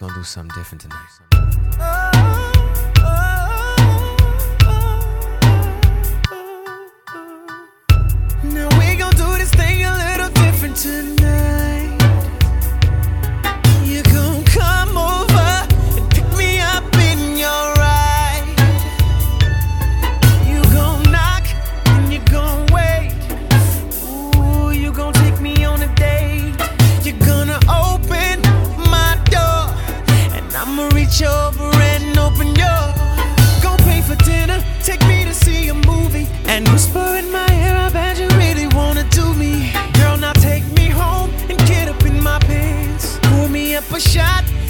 we're gonna do something different tonight. Oh.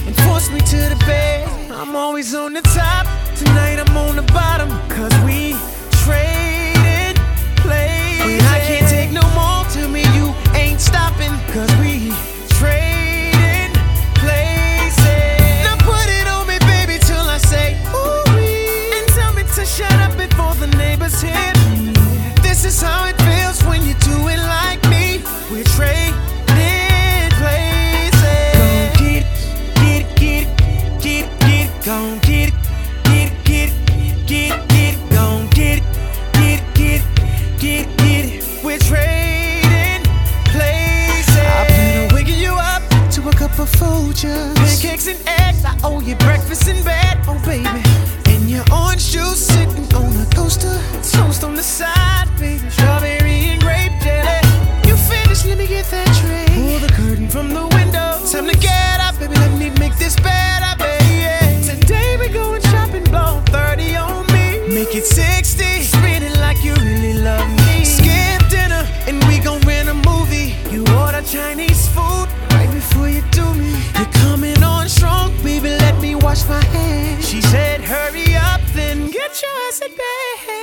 and force me to the bed. I'm always on the top, tonight I'm on the bottom, cause we trade. future. Pancakes and eggs. She said, Hurry up, then get your ass in bed.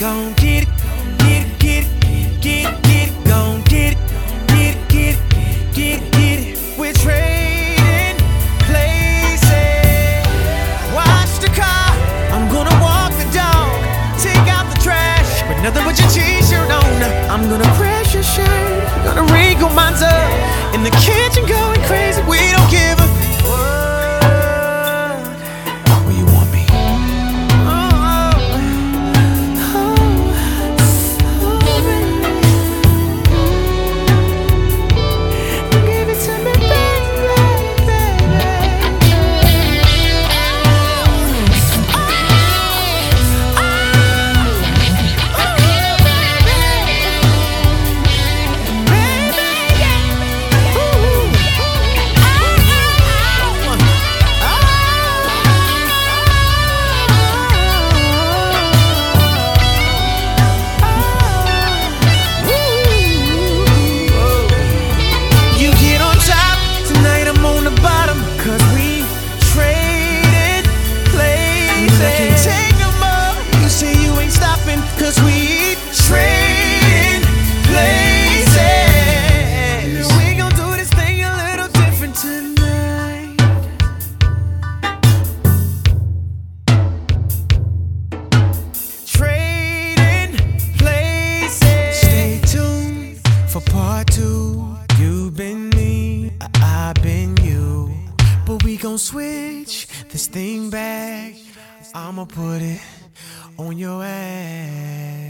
gon' get it, get it, get it, get it, get it, get it, get it, get it, get it, get it. We're trading places. The car, I'm gonna walk the dog. Take out the trash, but nothing but your t-shirt on. I'm gonna press your shirt, gonna mine up in the. For part two, you've been me, I've been you. But we gon' switch this thing back. I'ma put it on your ass.